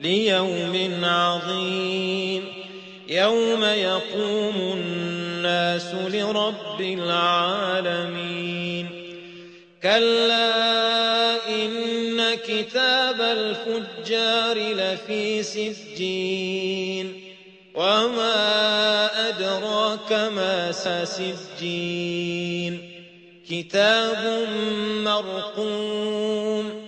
ليوم عظيم. يوم يقوم الناس لرب العالمين. كلا إن كتاب الفجار لفي سجين. وما أدراك ما سجين كتاب مرقوم.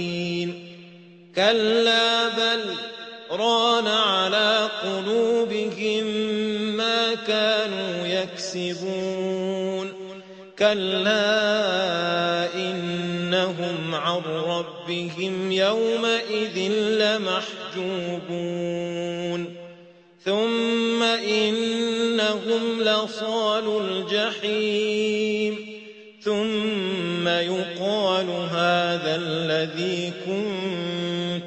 كلا بل ران على قلوبهم ما كانوا يكسبون. كلا إنهم عن ربهم يومئذ لمحجوبون. ثم إنهم لصال الجحيم. ثم يقال هذا الذي